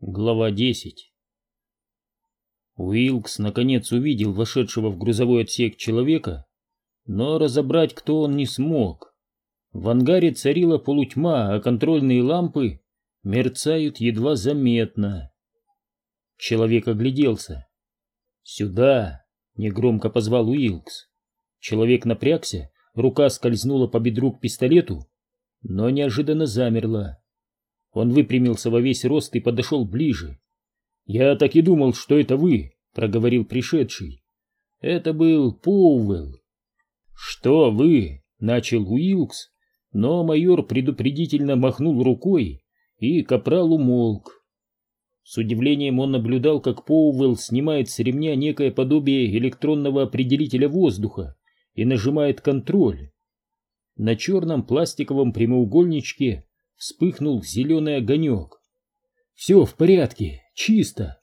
Глава 10 Уилкс наконец увидел вошедшего в грузовой отсек человека, но разобрать, кто он, не смог. В ангаре царила полутьма, а контрольные лампы мерцают едва заметно. Человек огляделся. «Сюда!» — негромко позвал Уилкс. Человек напрягся, рука скользнула по бедру к пистолету, но неожиданно замерла. Он выпрямился во весь рост и подошел ближе. «Я так и думал, что это вы», — проговорил пришедший. «Это был Поуэлл». «Что вы?» — начал Уилкс, но майор предупредительно махнул рукой, и капрал умолк. С удивлением он наблюдал, как Поуэлл снимает с ремня некое подобие электронного определителя воздуха и нажимает контроль. На черном пластиковом прямоугольничке вспыхнул зеленый огонек. «Все в порядке, чисто!»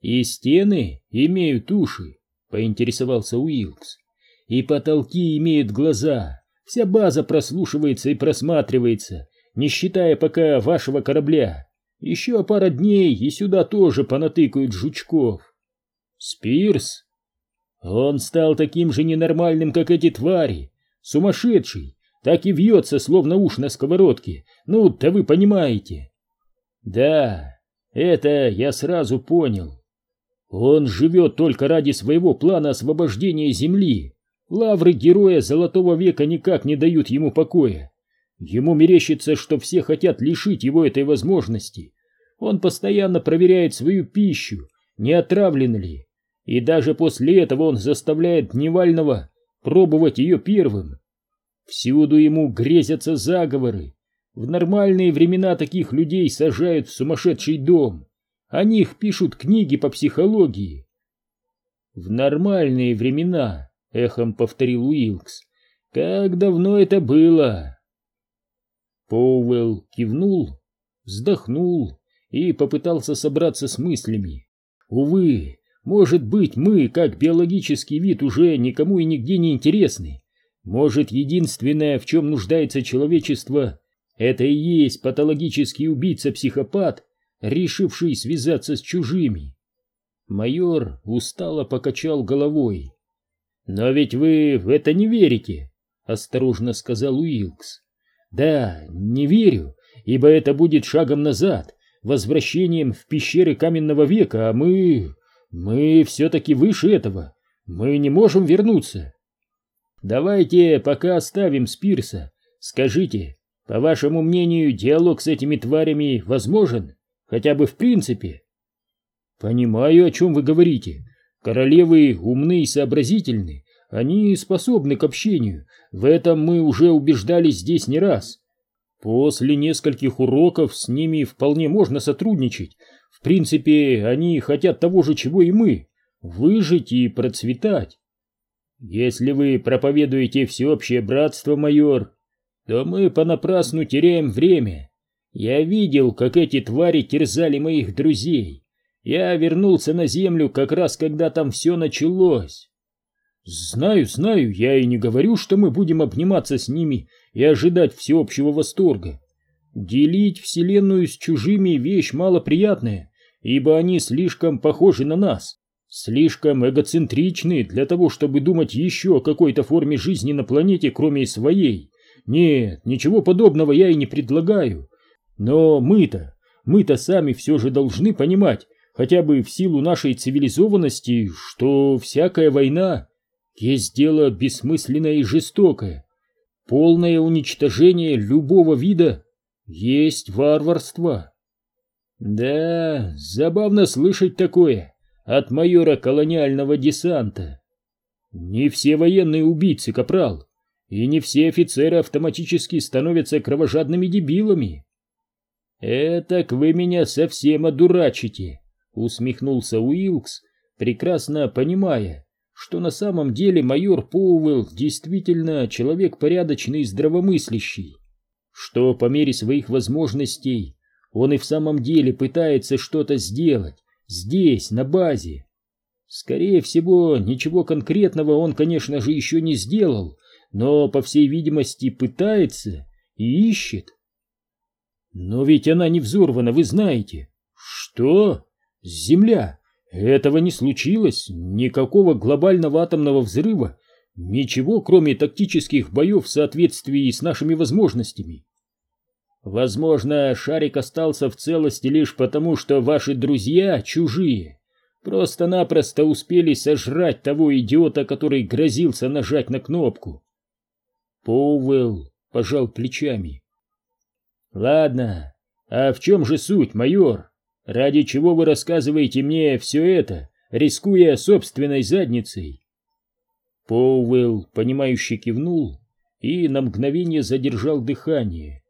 «И стены имеют уши», — поинтересовался Уилкс. «И потолки имеют глаза. Вся база прослушивается и просматривается, не считая пока вашего корабля. Еще пара дней, и сюда тоже понатыкают жучков». «Спирс?» «Он стал таким же ненормальным, как эти твари, сумасшедший, так и вьется, словно уж на сковородке. Ну-то вы понимаете. Да, это я сразу понял. Он живет только ради своего плана освобождения Земли. Лавры героя Золотого века никак не дают ему покоя. Ему мерещится, что все хотят лишить его этой возможности. Он постоянно проверяет свою пищу, не отравлена ли. И даже после этого он заставляет Дневального пробовать ее первым. Всюду ему грезятся заговоры. В нормальные времена таких людей сажают в сумасшедший дом. О них пишут книги по психологии. В нормальные времена, эхом повторил Уилкс. Как давно это было? Поуэлл кивнул, вздохнул и попытался собраться с мыслями. Увы, может быть, мы, как биологический вид, уже никому и нигде не интересны. Может, единственное, в чем нуждается человечество, это и есть патологический убийца-психопат, решивший связаться с чужими. Майор устало покачал головой. «Но ведь вы в это не верите», — осторожно сказал Уилкс. «Да, не верю, ибо это будет шагом назад, возвращением в пещеры каменного века, а мы... мы все-таки выше этого. Мы не можем вернуться. Давайте пока оставим Спирса. Скажите, по вашему мнению, диалог с этими тварями возможен? Хотя бы в принципе? Понимаю, о чем вы говорите. Королевы умны и сообразительны. Они способны к общению. В этом мы уже убеждались здесь не раз. После нескольких уроков с ними вполне можно сотрудничать. В принципе, они хотят того же, чего и мы. Выжить и процветать. Если вы проповедуете всеобщее братство, майор, то мы понапрасну теряем время. Я видел, как эти твари терзали моих друзей. Я вернулся на землю как раз, когда там все началось. Знаю, знаю, я и не говорю, что мы будем обниматься с ними и ожидать всеобщего восторга. Делить вселенную с чужими вещь малоприятная, ибо они слишком похожи на нас слишком эгоцентричны для того, чтобы думать еще о какой-то форме жизни на планете, кроме своей. Нет, ничего подобного я и не предлагаю. Но мы-то, мы-то сами все же должны понимать, хотя бы в силу нашей цивилизованности, что всякая война есть дело бессмысленное и жестокое. Полное уничтожение любого вида есть варварство. Да, забавно слышать такое от майора колониального десанта. Не все военные убийцы, капрал, и не все офицеры автоматически становятся кровожадными дебилами. «Этак вы меня совсем одурачите», — усмехнулся Уилкс, прекрасно понимая, что на самом деле майор Поуэлл действительно человек порядочный и здравомыслящий, что по мере своих возможностей он и в самом деле пытается что-то сделать, Здесь, на базе. Скорее всего, ничего конкретного он, конечно же, еще не сделал, но, по всей видимости, пытается и ищет. Но ведь она не взорвана, вы знаете. Что? Земля? Этого не случилось? Никакого глобального атомного взрыва? Ничего, кроме тактических боев в соответствии с нашими возможностями? Возможно, шарик остался в целости лишь потому, что ваши друзья чужие. Просто-напросто успели сожрать того идиота, который грозился нажать на кнопку. Поуэлл пожал плечами. Ладно, а в чем же суть, майор? Ради чего вы рассказываете мне все это, рискуя собственной задницей? Поуэлл, понимающе кивнул и на мгновение задержал дыхание.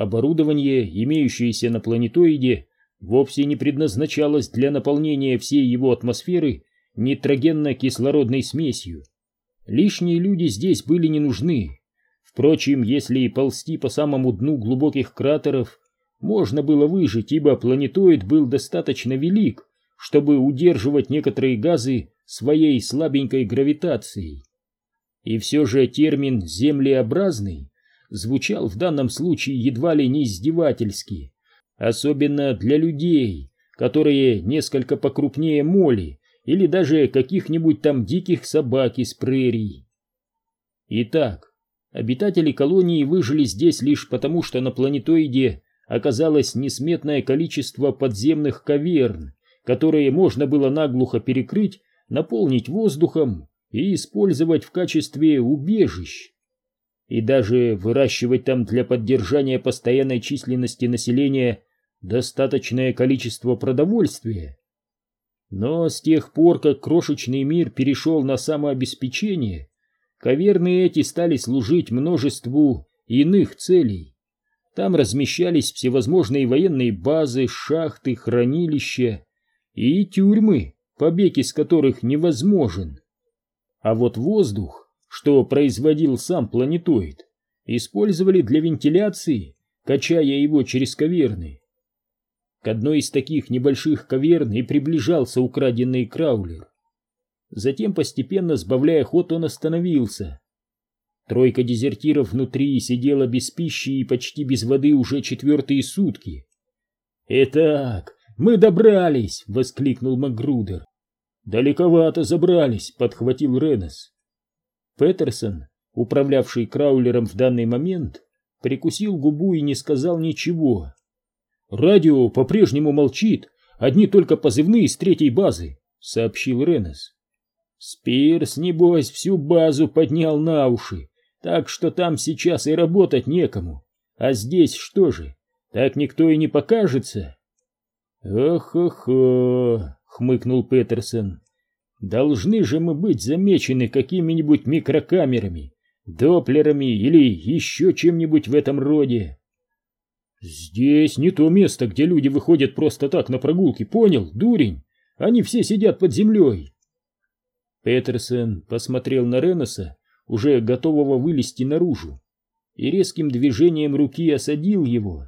Оборудование, имеющееся на планетоиде, вовсе не предназначалось для наполнения всей его атмосферы нитрогенно-кислородной смесью. Лишние люди здесь были не нужны. Впрочем, если и ползти по самому дну глубоких кратеров, можно было выжить, ибо планетоид был достаточно велик, чтобы удерживать некоторые газы своей слабенькой гравитацией. И все же термин «землеобразный» звучал в данном случае едва ли не издевательски, особенно для людей, которые несколько покрупнее моли или даже каких-нибудь там диких собак из прерий. Итак, обитатели колонии выжили здесь лишь потому, что на планетоиде оказалось несметное количество подземных каверн, которые можно было наглухо перекрыть, наполнить воздухом и использовать в качестве убежищ и даже выращивать там для поддержания постоянной численности населения достаточное количество продовольствия. Но с тех пор, как крошечный мир перешел на самообеспечение, каверны эти стали служить множеству иных целей. Там размещались всевозможные военные базы, шахты, хранилища и тюрьмы, побег из которых невозможен. А вот воздух что производил сам планетоид, использовали для вентиляции, качая его через каверны. К одной из таких небольших каверн и приближался украденный краулер. Затем, постепенно сбавляя ход, он остановился. Тройка дезертиров внутри сидела без пищи и почти без воды уже четвертые сутки. «Итак, мы добрались!» — воскликнул Макгрудер. «Далековато забрались!» — подхватил Ренес. Петерсон, управлявший краулером в данный момент, прикусил губу и не сказал ничего. «Радио по-прежнему молчит, одни только позывные с третьей базы», — сообщил Ренес. «Спирс, небось, всю базу поднял на уши, так что там сейчас и работать некому. А здесь что же, так никто и не покажется?» «Ох-охо», — хмыкнул Петерсон. Должны же мы быть замечены какими-нибудь микрокамерами, доплерами или еще чем-нибудь в этом роде. Здесь не то место, где люди выходят просто так на прогулки, понял, дурень? Они все сидят под землей. Петерсон посмотрел на Реноса, уже готового вылезти наружу, и резким движением руки осадил его.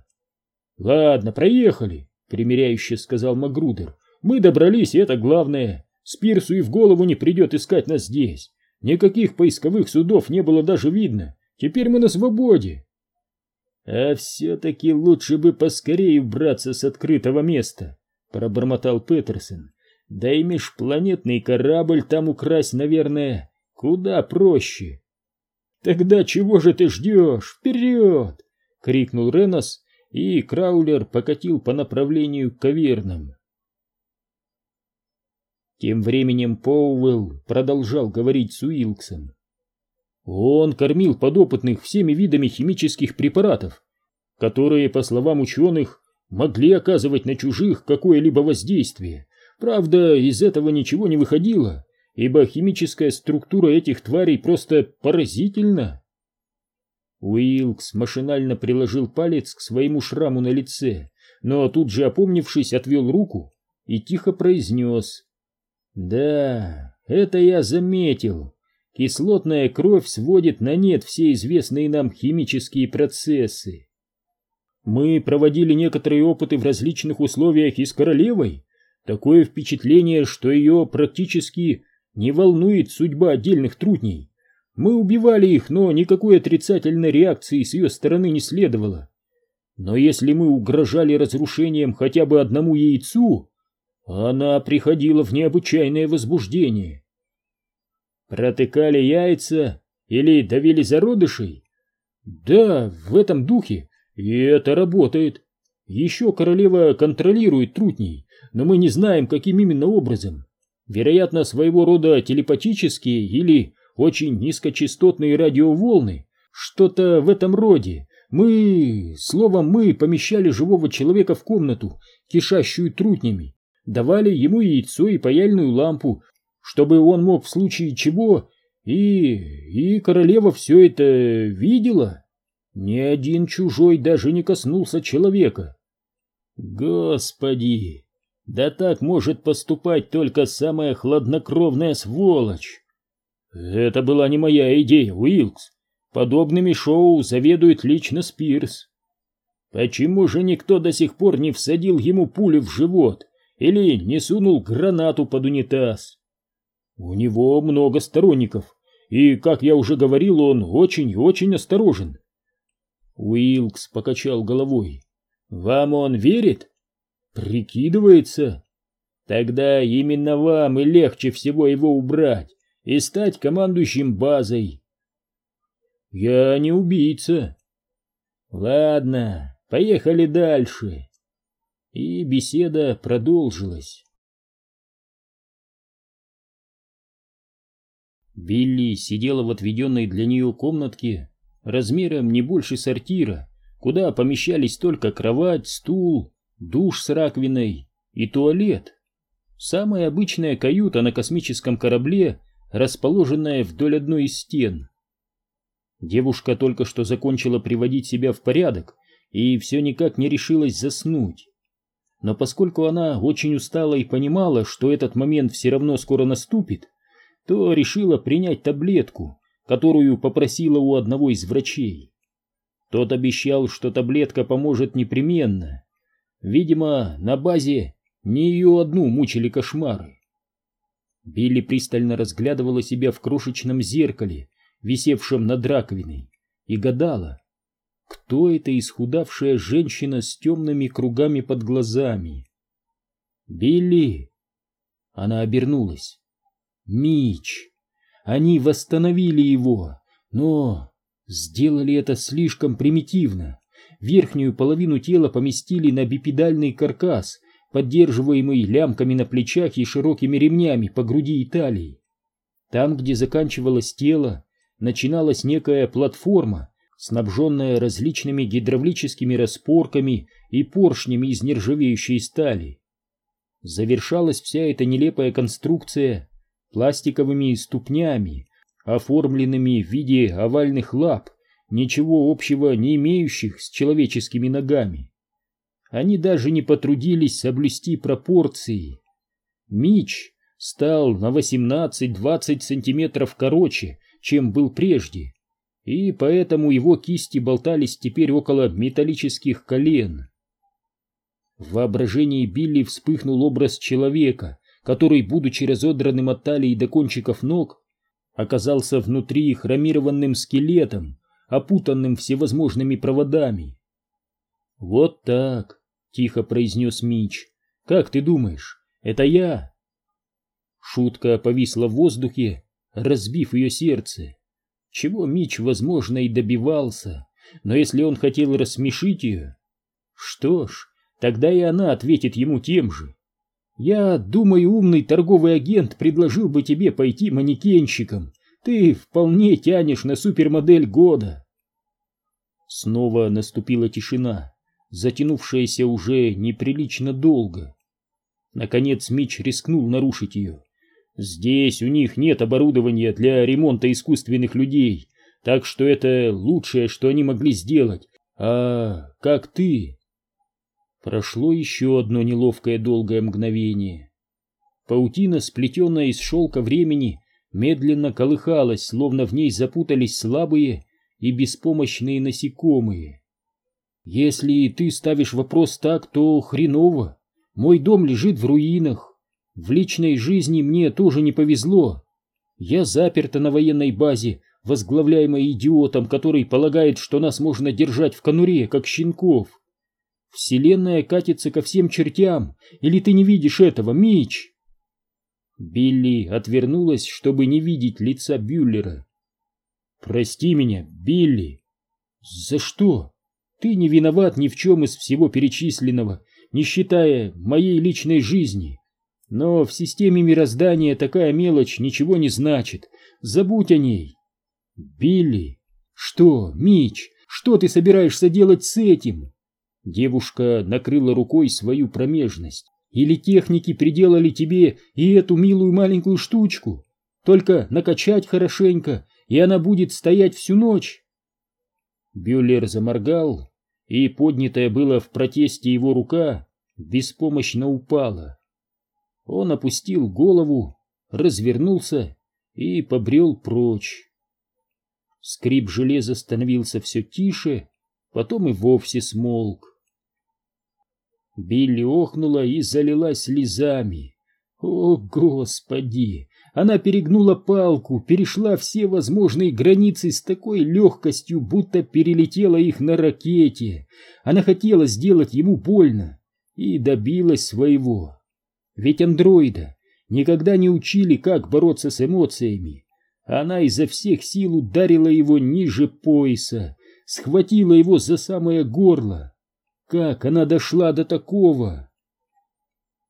«Ладно, проехали», — примиряюще сказал Магрудер. «Мы добрались, это главное. Спирсу и в голову не придет искать нас здесь. Никаких поисковых судов не было даже видно. Теперь мы на свободе. А все-таки лучше бы поскорее убраться с открытого места, пробормотал Петерсон. Да и межпланетный корабль там украсть, наверное, куда проще. Тогда чего же ты ждешь? Вперед! крикнул Ренос, и Краулер покатил по направлению к кавернам. Тем временем Поуэлл продолжал говорить с Уилксом. Он кормил подопытных всеми видами химических препаратов, которые, по словам ученых, могли оказывать на чужих какое-либо воздействие. Правда, из этого ничего не выходило, ибо химическая структура этих тварей просто поразительна. Уилкс машинально приложил палец к своему шраму на лице, но тут же, опомнившись, отвел руку и тихо произнес да, это я заметил. Кислотная кровь сводит на нет все известные нам химические процессы. Мы проводили некоторые опыты в различных условиях и с королевой. Такое впечатление, что ее практически не волнует судьба отдельных трудней. Мы убивали их, но никакой отрицательной реакции с ее стороны не следовало. Но если мы угрожали разрушением хотя бы одному яйцу, она приходила в необычайное возбуждение. Протыкали яйца или давили зародышей? Да, в этом духе, и это работает. Еще королева контролирует трутней, но мы не знаем, каким именно образом. Вероятно, своего рода телепатические или очень низкочастотные радиоволны, что-то в этом роде. Мы, словом, мы помещали живого человека в комнату, кишащую трутнями, давали ему яйцо и паяльную лампу, чтобы он мог в случае чего, и... и королева все это видела. Ни один чужой даже не коснулся человека. Господи, да так может поступать только самая хладнокровная сволочь. Это была не моя идея, Уилкс. Подобными шоу заведует лично Спирс. Почему же никто до сих пор не всадил ему пулю в живот или не сунул гранату под унитаз? У него много сторонников, и, как я уже говорил, он очень и очень осторожен. Уилкс покачал головой. Вам он верит? Прикидывается. Тогда именно вам и легче всего его убрать и стать командующим базой. Я не убийца. Ладно, поехали дальше. И беседа продолжилась. Билли сидела в отведенной для нее комнатке размером не больше сортира, куда помещались только кровать, стул, душ с раковиной и туалет. Самая обычная каюта на космическом корабле, расположенная вдоль одной из стен. Девушка только что закончила приводить себя в порядок и все никак не решилась заснуть. Но поскольку она очень устала и понимала, что этот момент все равно скоро наступит, то решила принять таблетку, которую попросила у одного из врачей. Тот обещал, что таблетка поможет непременно. Видимо, на базе не ее одну мучили кошмары. Билли пристально разглядывала себя в крошечном зеркале, висевшем над раковиной, и гадала, кто эта исхудавшая женщина с темными кругами под глазами. «Билли!» Она обернулась. «Мич!» Они восстановили его, но сделали это слишком примитивно. Верхнюю половину тела поместили на бипедальный каркас, поддерживаемый лямками на плечах и широкими ремнями по груди и талии. Там, где заканчивалось тело, начиналась некая платформа, снабженная различными гидравлическими распорками и поршнями из нержавеющей стали. Завершалась вся эта нелепая конструкция пластиковыми ступнями, оформленными в виде овальных лап, ничего общего не имеющих с человеческими ногами. Они даже не потрудились соблюсти пропорции. Мич стал на 18-20 сантиметров короче, чем был прежде, и поэтому его кисти болтались теперь около металлических колен. В воображении Билли вспыхнул образ человека, который, будучи разодранным от талии до кончиков ног, оказался внутри хромированным скелетом, опутанным всевозможными проводами. «Вот так», — тихо произнес Мич. «Как ты думаешь, это я?» Шутка повисла в воздухе, разбив ее сердце. Чего Мич, возможно, и добивался, но если он хотел рассмешить ее... Что ж, тогда и она ответит ему тем же. Я думаю, умный торговый агент предложил бы тебе пойти манекенщиком. Ты вполне тянешь на супермодель года. Снова наступила тишина, затянувшаяся уже неприлично долго. Наконец Мич рискнул нарушить ее. Здесь у них нет оборудования для ремонта искусственных людей, так что это лучшее, что они могли сделать. А как ты? Прошло еще одно неловкое долгое мгновение. Паутина, сплетенная из шелка времени, медленно колыхалась, словно в ней запутались слабые и беспомощные насекомые. Если ты ставишь вопрос так, то хреново. Мой дом лежит в руинах. В личной жизни мне тоже не повезло. Я заперта на военной базе, возглавляемой идиотом, который полагает, что нас можно держать в конуре, как щенков. Вселенная катится ко всем чертям, или ты не видишь этого, Мич?» Билли отвернулась, чтобы не видеть лица Бюллера. «Прости меня, Билли!» «За что? Ты не виноват ни в чем из всего перечисленного, не считая моей личной жизни. Но в системе мироздания такая мелочь ничего не значит. Забудь о ней!» «Билли! Что, Мич, что ты собираешься делать с этим?» Девушка накрыла рукой свою промежность. Или техники приделали тебе и эту милую маленькую штучку? Только накачать хорошенько, и она будет стоять всю ночь. Бюллер заморгал, и поднятая была в протесте его рука беспомощно упала. Он опустил голову, развернулся и побрел прочь. Скрип железа становился все тише, потом и вовсе смолк. Билли охнула и залилась слезами. О, Господи! Она перегнула палку, перешла все возможные границы с такой легкостью, будто перелетела их на ракете. Она хотела сделать ему больно и добилась своего. Ведь андроида никогда не учили, как бороться с эмоциями. Она изо всех сил ударила его ниже пояса, схватила его за самое горло как она дошла до такого?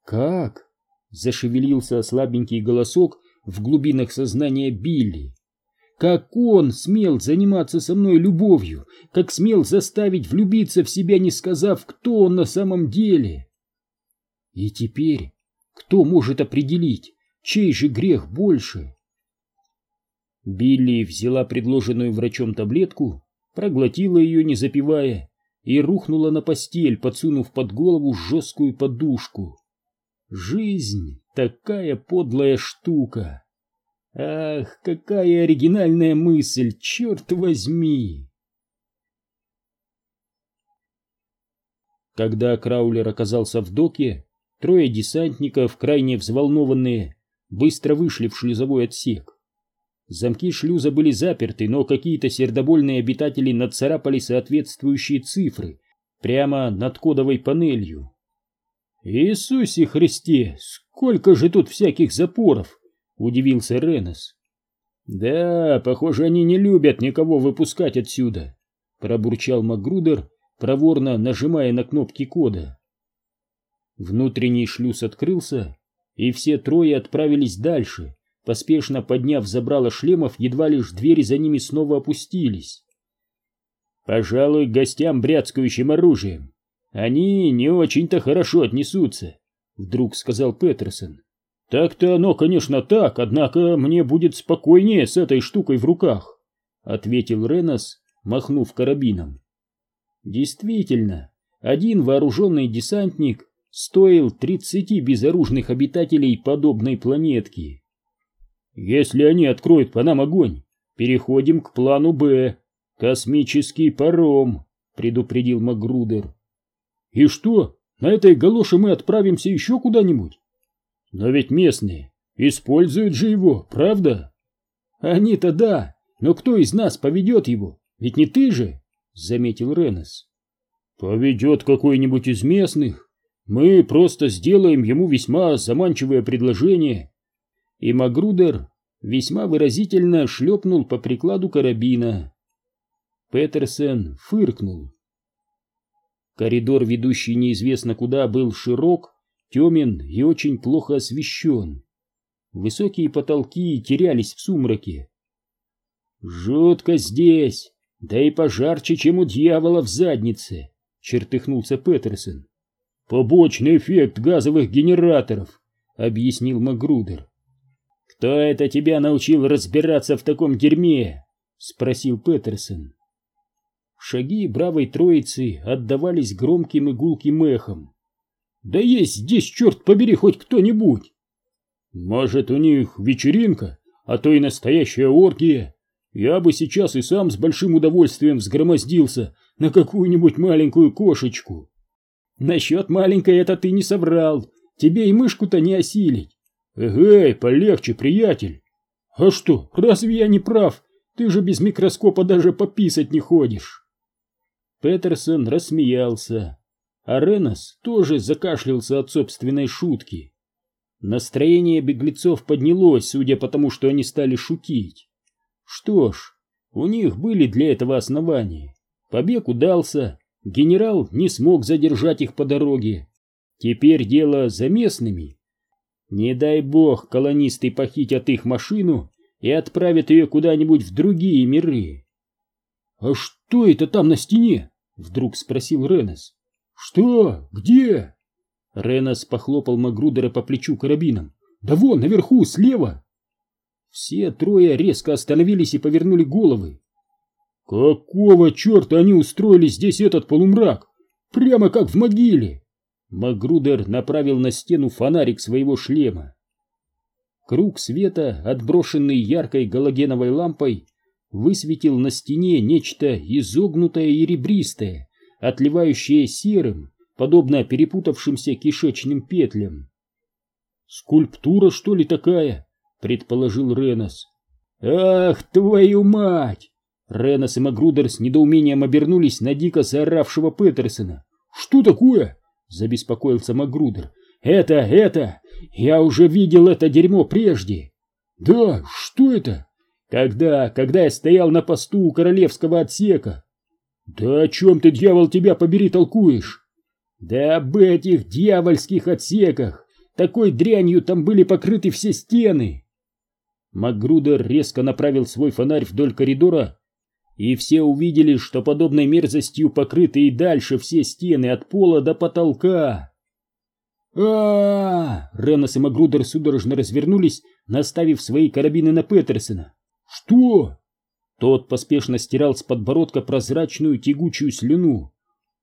Как? Зашевелился слабенький голосок в глубинах сознания Билли. Как он смел заниматься со мной любовью, как смел заставить влюбиться в себя, не сказав, кто он на самом деле. И теперь кто может определить, чей же грех больше? Билли взяла предложенную врачом таблетку, проглотила ее, не запивая, и рухнула на постель, подсунув под голову жесткую подушку. Жизнь — такая подлая штука. Ах, какая оригинальная мысль, черт возьми! Когда Краулер оказался в доке, трое десантников, крайне взволнованные, быстро вышли в шлюзовой отсек. Замки шлюза были заперты, но какие-то сердобольные обитатели нацарапали соответствующие цифры прямо над кодовой панелью. «Иисусе Христе, сколько же тут всяких запоров!» — удивился Ренос. «Да, похоже, они не любят никого выпускать отсюда», — пробурчал Макгрудер, проворно нажимая на кнопки кода. Внутренний шлюз открылся, и все трое отправились дальше, Поспешно подняв забрало шлемов, едва лишь двери за ними снова опустились. «Пожалуй, гостям, бряцкающим оружием, они не очень-то хорошо отнесутся», — вдруг сказал Петерсон. «Так-то оно, конечно, так, однако мне будет спокойнее с этой штукой в руках», — ответил Ренос, махнув карабином. Действительно, один вооруженный десантник стоил тридцати безоружных обитателей подобной планетки. Если они откроют по нам огонь, переходим к плану «Б». Космический паром, предупредил Магрудер. И что, на этой галоше мы отправимся еще куда-нибудь? Но ведь местные используют же его, правда? Они-то да, но кто из нас поведет его? Ведь не ты же, заметил Ренес. Поведет какой-нибудь из местных. Мы просто сделаем ему весьма заманчивое предложение и Магрудер весьма выразительно шлепнул по прикладу карабина. Петерсен фыркнул. Коридор, ведущий неизвестно куда, был широк, темен и очень плохо освещен. Высокие потолки терялись в сумраке. «Жутко здесь, да и пожарче, чем у дьявола в заднице», — чертыхнулся Петерсон. «Побочный эффект газовых генераторов», — объяснил Магрудер. «Кто это тебя научил разбираться в таком дерьме?» — спросил Петерсон. Шаги бравой троицы отдавались громким и гулким эхом. «Да есть здесь, черт побери, хоть кто-нибудь!» «Может, у них вечеринка, а то и настоящая оргия? Я бы сейчас и сам с большим удовольствием взгромоздился на какую-нибудь маленькую кошечку». «Насчет маленькой это ты не соврал, тебе и мышку-то не осилить. Эгей, полегче, приятель. А что, разве я не прав? Ты же без микроскопа даже пописать не ходишь. Петерсон рассмеялся. а Ренос тоже закашлялся от собственной шутки. Настроение беглецов поднялось, судя по тому, что они стали шутить. Что ж, у них были для этого основания. Побег удался, генерал не смог задержать их по дороге. Теперь дело за местными. Не дай бог, колонисты похитят их машину и отправят ее куда-нибудь в другие миры. — А что это там на стене? — вдруг спросил Ренес. — Что? Где? Ренес похлопал Магрудера по плечу карабином. — Да вон, наверху, слева! Все трое резко остановились и повернули головы. «Какого черта они устроили здесь этот полумрак? Прямо как в могиле!» Магрудер направил на стену фонарик своего шлема. Круг света, отброшенный яркой галогеновой лампой, высветил на стене нечто изогнутое и ребристое, отливающее серым, подобно перепутавшимся кишечным петлям. «Скульптура, что ли, такая?» — предположил Ренос. «Ах, твою мать!» Ренос и Магрудер с недоумением обернулись на дико заоравшего Петерсона. «Что такое?» забеспокоился Магрудер. «Это, это! Я уже видел это дерьмо прежде!» «Да, что это?» «Когда, когда я стоял на посту у королевского отсека!» «Да о чем ты, дьявол, тебя побери, толкуешь?» «Да об этих дьявольских отсеках! Такой дрянью там были покрыты все стены!» Макгрудер резко направил свой фонарь вдоль коридора и все увидели, что подобной мерзостью покрыты и дальше все стены от пола до потолка. а, Ренос и Магрудер судорожно развернулись, наставив свои карабины на Петерсона. «Что?» Тот поспешно стирал с подбородка прозрачную тягучую слюну.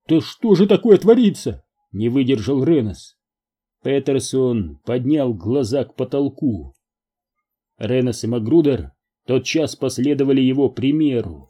«Да что же такое творится?» — не выдержал Ренос. Петерсон поднял глаза к потолку. Ренос и Магрудер тотчас последовали его примеру.